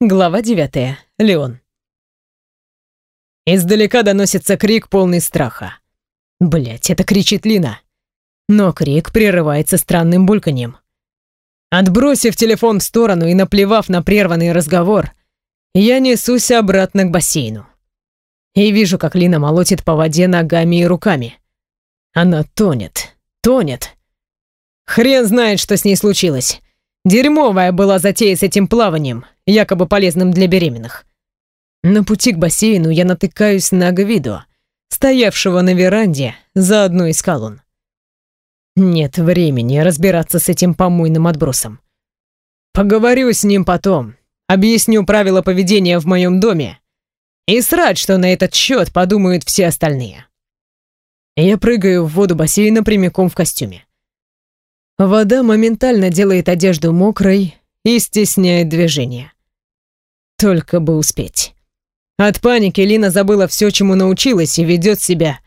Глава 9. Леон. Издалека доносится крик полный страха. Блять, это кричит Лина. Но крик прерывается странным бульканьем. Отбросив телефон в сторону и наплевав на прерванный разговор, я несусь обратно к бассейну. И вижу, как Лина молотит по воде ногами и руками. Она тонет, тонет. Хрен знает, что с ней случилось. Дерьмовая была затея с этим плаванием, якобы полезным для беременных. На пути к бассейну я натыкаюсь на Гвидо, стоявшего на веранде за одной из колонн. Нет времени разбираться с этим помойным отбросом. Поговорю с ним потом, объясню правила поведения в моем доме и срать, что на этот счет подумают все остальные. Я прыгаю в воду бассейна прямиком в костюме. Вода моментально делает одежду мокрой и стесняет движение. Только бы успеть. От паники Лина забыла все, чему научилась, и ведет себя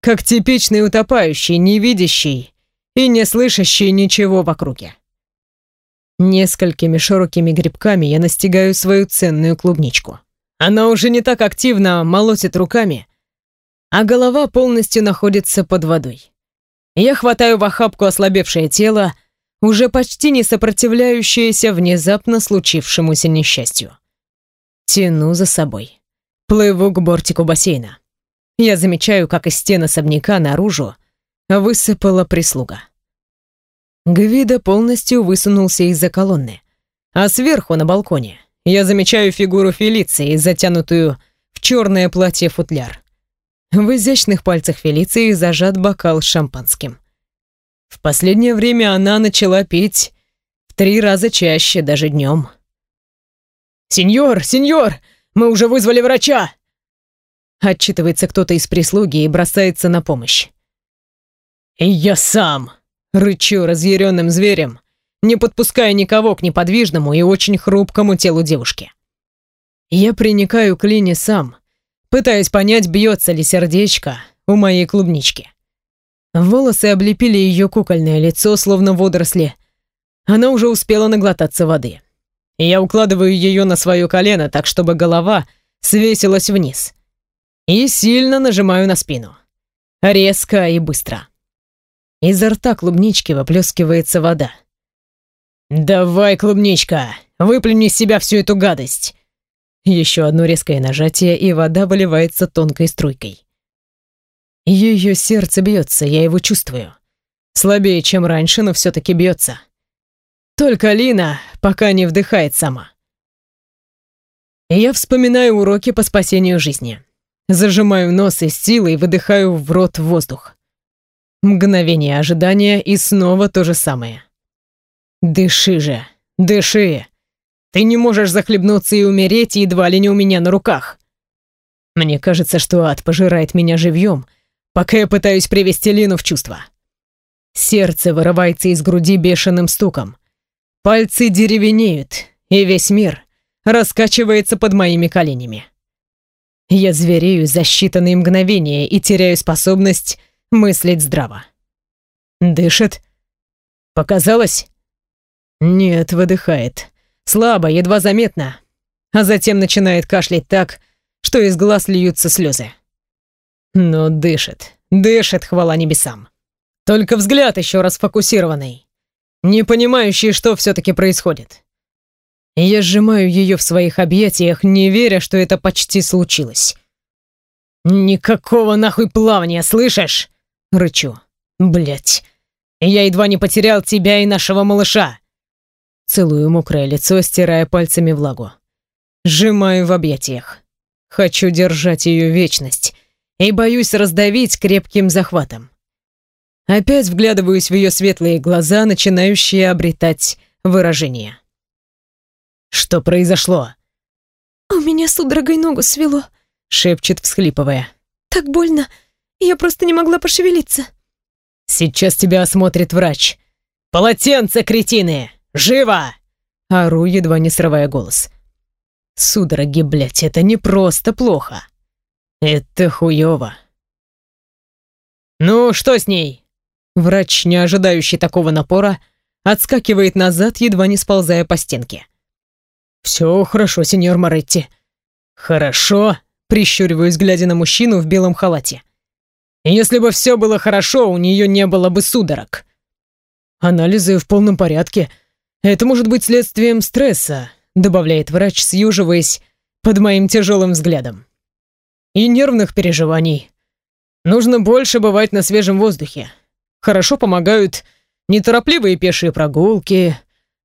как типичный утопающий, не видящий и не слышащий ничего в округе. Несколькими широкими грибками я настигаю свою ценную клубничку. Она уже не так активно молотит руками, а голова полностью находится под водой. Я хватаю в охапку ослабевшее тело, уже почти не сопротивляющееся внезапно случившемуся несчастью. Тяну за собой. Плыву к бортику бассейна. Я замечаю, как из стен особняка наружу высыпала прислуга. Гвида полностью высунулся из-за колонны, а сверху на балконе я замечаю фигуру Фелиции, затянутую в черное платье-футляр. В изящных пальцах Фелиции зажат бокал с шампанским. В последнее время она начала пить в три раза чаще, даже днем. «Сеньор, сеньор, мы уже вызвали врача!» Отчитывается кто-то из прислуги и бросается на помощь. «Я сам!» — рычу разъяренным зверем, не подпуская никого к неподвижному и очень хрупкому телу девушки. Я приникаю к Лине сам, пытаясь понять, бьется ли сердечко у моей клубнички. Волосы облепили ее кукольное лицо, словно водоросли. Она уже успела наглотаться воды. Я укладываю ее на свое колено, так чтобы голова свесилась вниз. И сильно нажимаю на спину. Резко и быстро. Изо рта клубнички выплескивается вода. «Давай, клубничка, выплюни из себя всю эту гадость!» Еще одно резкое нажатие, и вода выливается тонкой струйкой. Ее сердце бьется, я его чувствую. Слабее, чем раньше, но все-таки бьется. Только Лина пока не вдыхает сама. Я вспоминаю уроки по спасению жизни. Зажимаю нос и силой выдыхаю в рот воздух. Мгновение ожидания и снова то же самое. Дыши же, дыши. Ты не можешь захлебнуться и умереть едва ли не у меня на руках. Мне кажется, что ад пожирает меня живьем, пока я пытаюсь привести Лину в чувство. Сердце вырывается из груди бешеным стуком. Пальцы деревенеют, и весь мир раскачивается под моими коленями. Я зверею за считанные мгновения и теряю способность мыслить здраво. Дышит? Показалось? Нет, выдыхает. Слабо, едва заметно. А затем начинает кашлять так, что из глаз льются слезы. Но дышит, дышит, хвала небесам. Только взгляд еще раз фокусированный, не понимающий, что все-таки происходит. Я сжимаю ее в своих объятиях, не веря, что это почти случилось. «Никакого нахуй плавания, слышишь?» — рычу. Блять, я едва не потерял тебя и нашего малыша. Целую мокрое лицо, стирая пальцами влагу. Сжимаю в объятиях. Хочу держать ее вечность и боюсь раздавить крепким захватом. Опять вглядываюсь в ее светлые глаза, начинающие обретать выражение. «Что произошло?» «У меня судорогой ногу свело», — шепчет, всхлипывая. «Так больно, я просто не могла пошевелиться». «Сейчас тебя осмотрит врач. Полотенце, кретины!» Живо!» Ору, едва не срывая голос. Судороги, блядь, это не просто плохо. Это хуёво. «Ну, что с ней?» Врач, не ожидающий такого напора, отскакивает назад, едва не сползая по стенке. «Все хорошо, сеньор Моретти». «Хорошо?» — прищуриваюсь, глядя на мужчину в белом халате. «Если бы все было хорошо, у нее не было бы судорог». «Анализы в полном порядке. Это может быть следствием стресса», — добавляет врач, съюживаясь под моим тяжелым взглядом. «И нервных переживаний. Нужно больше бывать на свежем воздухе. Хорошо помогают неторопливые пешие прогулки,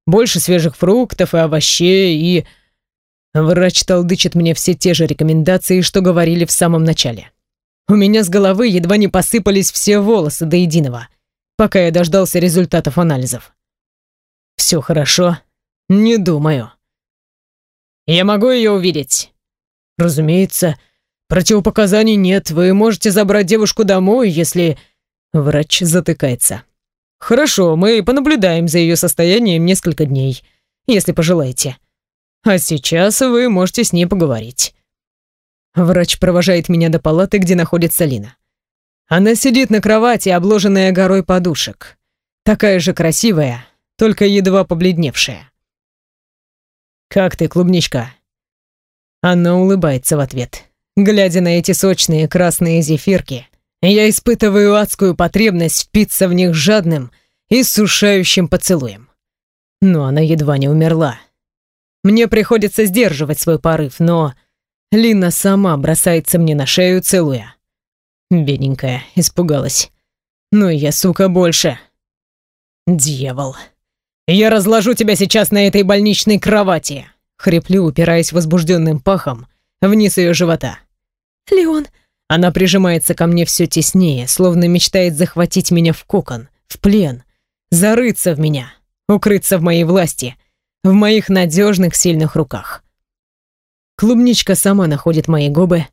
больше свежих фруктов и овощей и... Врач толдычит мне все те же рекомендации, что говорили в самом начале. У меня с головы едва не посыпались все волосы до единого, пока я дождался результатов анализов. Все хорошо? Не думаю. Я могу ее увидеть? Разумеется. Противопоказаний нет. Вы можете забрать девушку домой, если... Врач затыкается. Хорошо, мы понаблюдаем за ее состоянием несколько дней, если пожелаете. А сейчас вы можете с ней поговорить. Врач провожает меня до палаты, где находится Лина. Она сидит на кровати, обложенная горой подушек. Такая же красивая, только едва побледневшая. «Как ты, клубничка?» Она улыбается в ответ. Глядя на эти сочные красные зефирки, я испытываю адскую потребность впиться в них жадным и сушающим поцелуем. Но она едва не умерла. Мне приходится сдерживать свой порыв, но Лина сама бросается мне на шею, целуя. Бедненькая, испугалась. Ну я, сука, больше. Дьявол. Я разложу тебя сейчас на этой больничной кровати. Хриплю, упираясь возбужденным пахом вниз ее живота. Леон, она прижимается ко мне все теснее, словно мечтает захватить меня в кокон, в плен, зарыться в меня, укрыться в моей власти, в моих надежных сильных руках. Клубничка сама находит мои губы,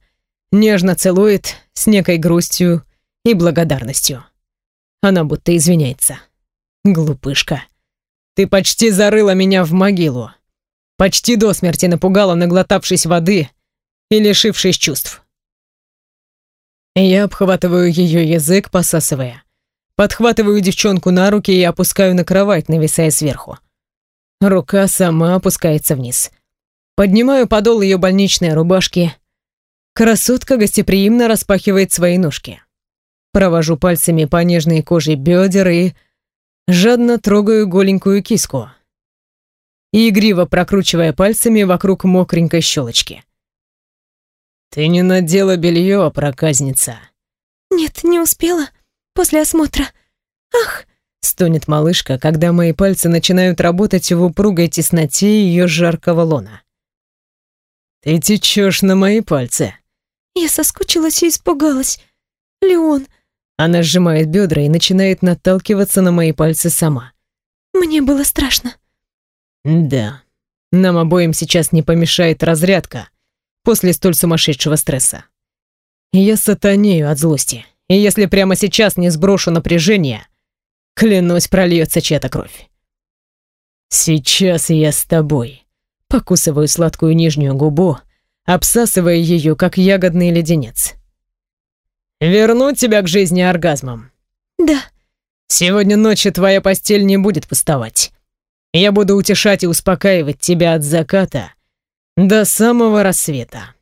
нежно целует с некой грустью и благодарностью. Она будто извиняется. Глупышка. Ты почти зарыла меня в могилу. Почти до смерти напугала, наглотавшись воды и лишившись чувств. Я обхватываю ее язык, посасывая. Подхватываю девчонку на руки и опускаю на кровать, нависая сверху. Рука сама опускается вниз. Поднимаю подол ее больничной рубашки. Красотка гостеприимно распахивает свои ножки. Провожу пальцами по нежной коже бедер и жадно трогаю голенькую киску. игриво прокручивая пальцами вокруг мокренькой щелочки. «Ты не надела белье, проказница». «Нет, не успела. После осмотра. Ах!» Стонет малышка, когда мои пальцы начинают работать в упругой тесноте ее жаркого лона. «Ты течешь на мои пальцы». Я соскучилась и испугалась. «Леон...» Она сжимает бедра и начинает наталкиваться на мои пальцы сама. «Мне было страшно». «Да. Нам обоим сейчас не помешает разрядка, после столь сумасшедшего стресса. Я сатанею от злости, и если прямо сейчас не сброшу напряжение, клянусь, прольется чья-то кровь. Сейчас я с тобой. Покусываю сладкую нижнюю губу, обсасывая ее, как ягодный леденец. Вернуть тебя к жизни оргазмом? Да. Сегодня ночью твоя постель не будет пустовать. Я буду утешать и успокаивать тебя от заката до самого рассвета.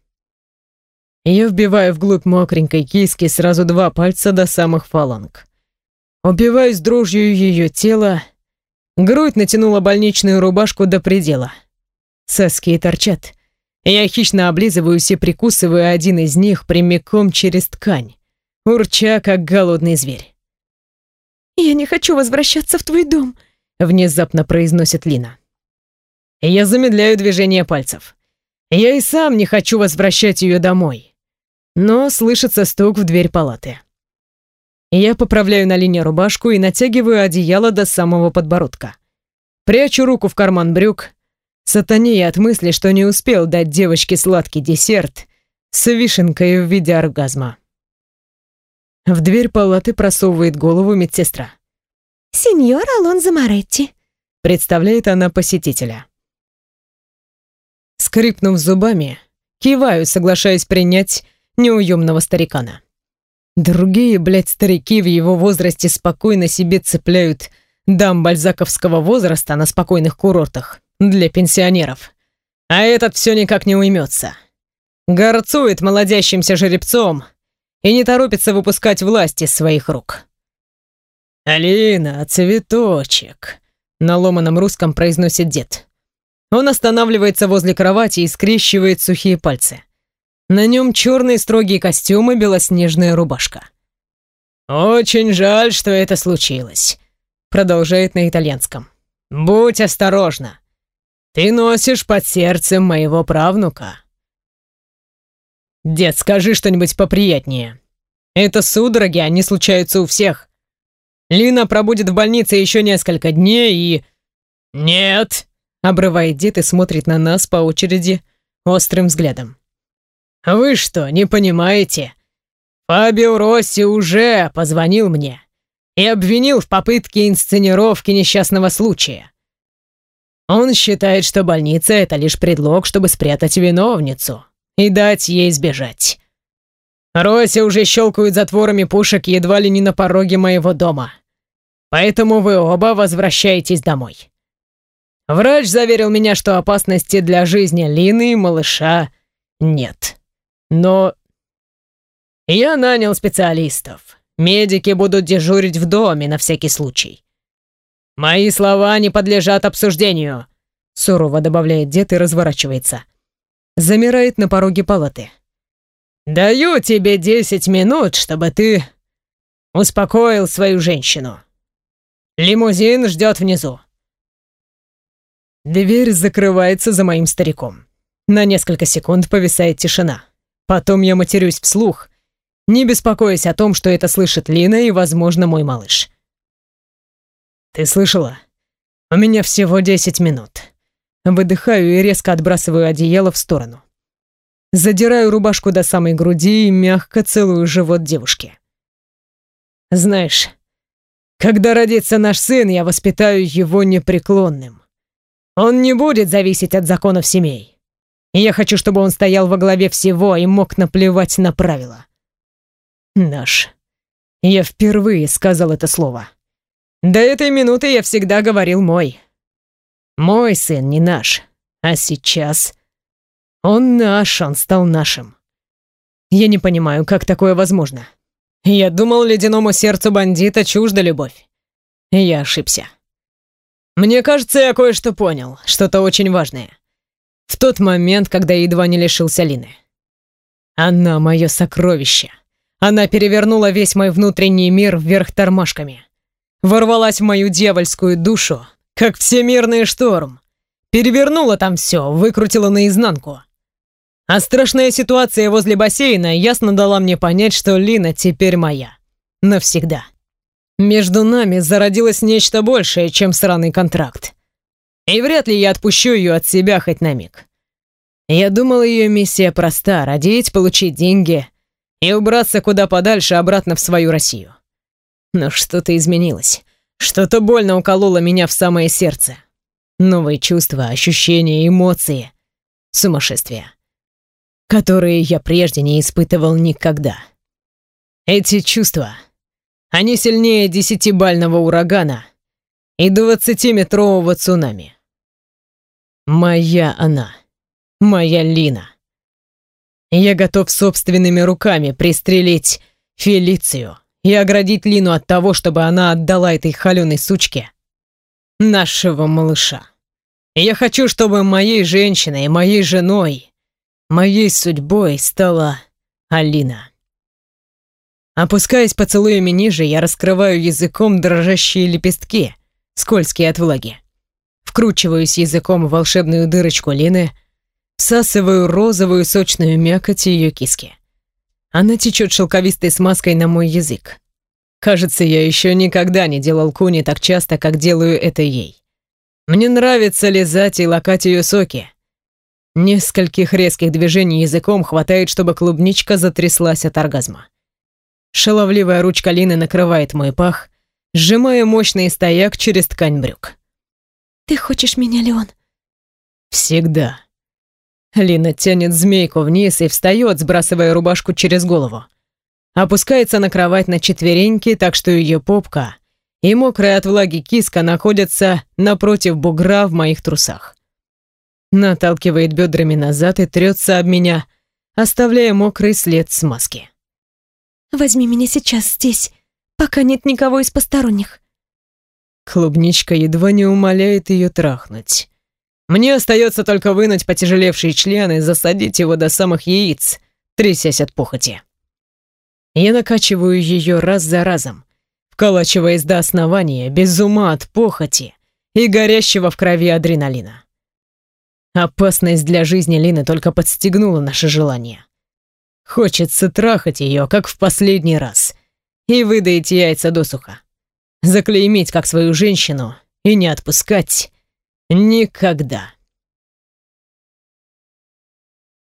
Я вбиваю вглубь мокренькой киски сразу два пальца до самых фаланг. Убиваюсь дрожью ее тела. Грудь натянула больничную рубашку до предела. Соски торчат. Я хищно облизываюсь и прикусываю один из них прямиком через ткань, урча, как голодный зверь. «Я не хочу возвращаться в твой дом», — внезапно произносит Лина. Я замедляю движение пальцев. Я и сам не хочу возвращать ее домой. Но слышится стук в дверь палаты. Я поправляю на линии рубашку и натягиваю одеяло до самого подбородка. Прячу руку в карман брюк, сатанея от мысли, что не успел дать девочке сладкий десерт с вишенкой в виде оргазма. В дверь палаты просовывает голову медсестра. «Сеньор Алонзо Моретти», — представляет она посетителя. Скрипнув зубами, киваю, соглашаясь принять неуемного старикана. Другие, блядь, старики в его возрасте спокойно себе цепляют дам бальзаковского возраста на спокойных курортах для пенсионеров. А этот все никак не уймется. Горцует молодящимся жеребцом и не торопится выпускать власть из своих рук. «Алина, цветочек», — на ломаном русском произносит дед. Он останавливается возле кровати и скрещивает сухие пальцы. На нем черные строгие костюмы, белоснежная рубашка. «Очень жаль, что это случилось», — продолжает на итальянском. «Будь осторожна. Ты носишь под сердцем моего правнука». «Дед, скажи что-нибудь поприятнее. Это судороги, они случаются у всех. Лина пробудет в больнице еще несколько дней и...» «Нет!» — обрывает дед и смотрит на нас по очереди острым взглядом. «Вы что, не понимаете? Фабио Росси уже позвонил мне и обвинил в попытке инсценировки несчастного случая. Он считает, что больница — это лишь предлог, чтобы спрятать виновницу и дать ей сбежать. Рося уже щелкают затворами пушек едва ли не на пороге моего дома. Поэтому вы оба возвращаетесь домой. Врач заверил меня, что опасности для жизни Лины и малыша нет. Но я нанял специалистов. Медики будут дежурить в доме на всякий случай. Мои слова не подлежат обсуждению, сурово добавляет дед и разворачивается. Замирает на пороге палаты. Даю тебе десять минут, чтобы ты успокоил свою женщину. Лимузин ждет внизу. Дверь закрывается за моим стариком. На несколько секунд повисает тишина. Потом я матерюсь вслух, не беспокоясь о том, что это слышит Лина и, возможно, мой малыш. «Ты слышала? У меня всего десять минут». Выдыхаю и резко отбрасываю одеяло в сторону. Задираю рубашку до самой груди и мягко целую живот девушки. Знаешь, когда родится наш сын, я воспитаю его непреклонным. Он не будет зависеть от законов семей. Я хочу, чтобы он стоял во главе всего и мог наплевать на правила. Наш. Я впервые сказал это слово. До этой минуты я всегда говорил мой. Мой сын не наш. А сейчас он наш, он стал нашим. Я не понимаю, как такое возможно. Я думал, ледяному сердцу бандита чужда любовь. Я ошибся. Мне кажется, я кое-что понял, что-то очень важное. В тот момент, когда я едва не лишился Лины. Она мое сокровище. Она перевернула весь мой внутренний мир вверх тормашками. Ворвалась в мою дьявольскую душу, как всемирный шторм. Перевернула там все, выкрутила наизнанку. А страшная ситуация возле бассейна ясно дала мне понять, что Лина теперь моя. Навсегда. Между нами зародилось нечто большее, чем сраный контракт. И вряд ли я отпущу ее от себя хоть на миг. Я думал, ее миссия проста — родить, получить деньги и убраться куда подальше обратно в свою Россию. Но что-то изменилось. Что-то больно укололо меня в самое сердце. Новые чувства, ощущения, эмоции. Сумасшествие которые я прежде не испытывал никогда. Эти чувства, они сильнее десятибального урагана и двадцатиметрового цунами. Моя она, моя Лина. Я готов собственными руками пристрелить Фелицию и оградить Лину от того, чтобы она отдала этой холеной сучке нашего малыша. Я хочу, чтобы моей женщиной, моей женой Моей судьбой стала Алина. Опускаясь поцелуями ниже, я раскрываю языком дрожащие лепестки, скользкие от влаги. Вкручиваюсь языком в волшебную дырочку Лины, всасываю розовую сочную мякоть ее киски. Она течет шелковистой смазкой на мой язык. Кажется, я еще никогда не делал куни так часто, как делаю это ей. Мне нравится лизать и лакать ее соки, Нескольких резких движений языком хватает, чтобы клубничка затряслась от оргазма. Шаловливая ручка Лины накрывает мой пах, сжимая мощный стояк через ткань брюк. «Ты хочешь меня, Леон?» «Всегда». Лина тянет змейку вниз и встает, сбрасывая рубашку через голову. Опускается на кровать на четвереньки, так что ее попка и мокрая от влаги киска находятся напротив бугра в моих трусах. наталкивает бедрами назад и трется об меня, оставляя мокрый след смазки. «Возьми меня сейчас здесь, пока нет никого из посторонних». Клубничка едва не умоляет ее трахнуть. Мне остается только вынуть потяжелевший член и засадить его до самых яиц, трясясь от похоти. Я накачиваю ее раз за разом, вколачиваясь до основания, без ума от похоти и горящего в крови адреналина. Опасность для жизни Лины только подстегнула наше желание. Хочется трахать ее, как в последний раз, и выдать яйца досуха. Заклеймить как свою женщину и не отпускать никогда.